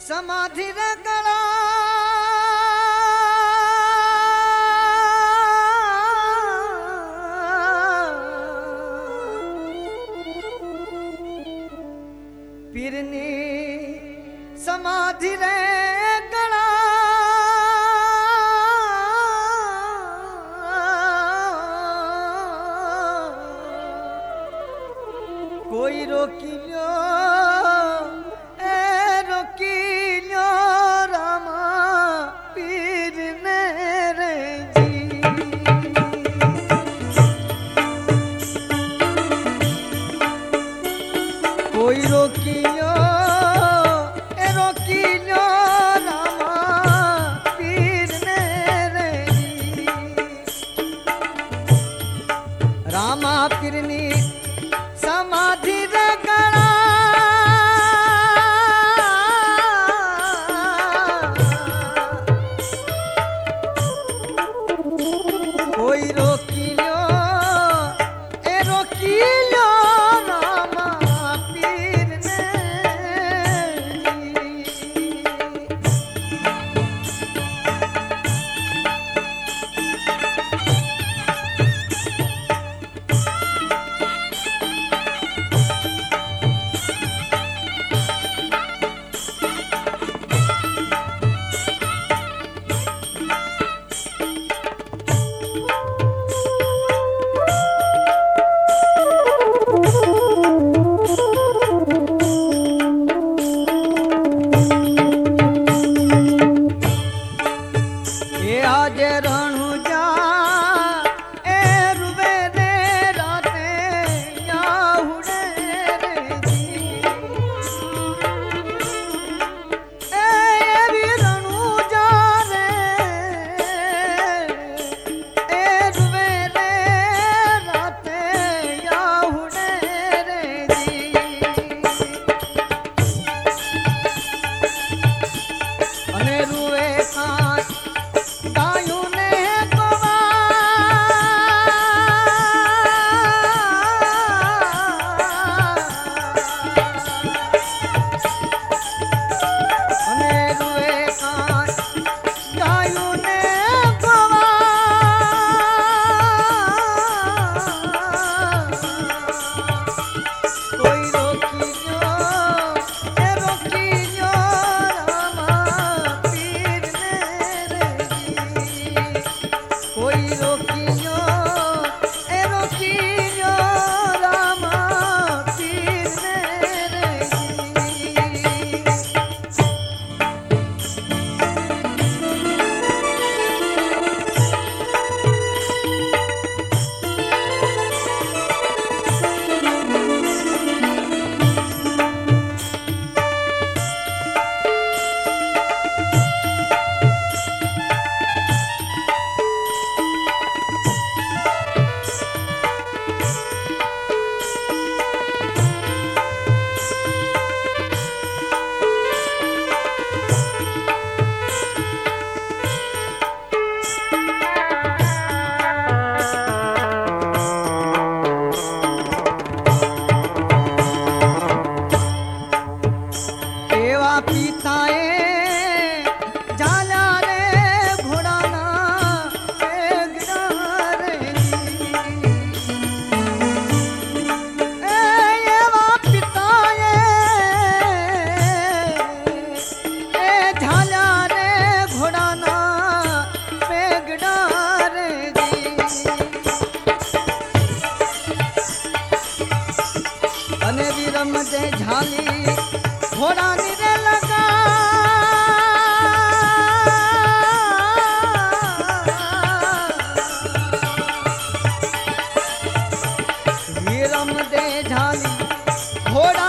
ಸಮಾಧಿರ ಕಳ ಪಿರ್ನಿ ಸಮಾಧಿ ರೇ मज़े झाली घोड़ा निरे लगा। वीरम दे झाली घोड़ा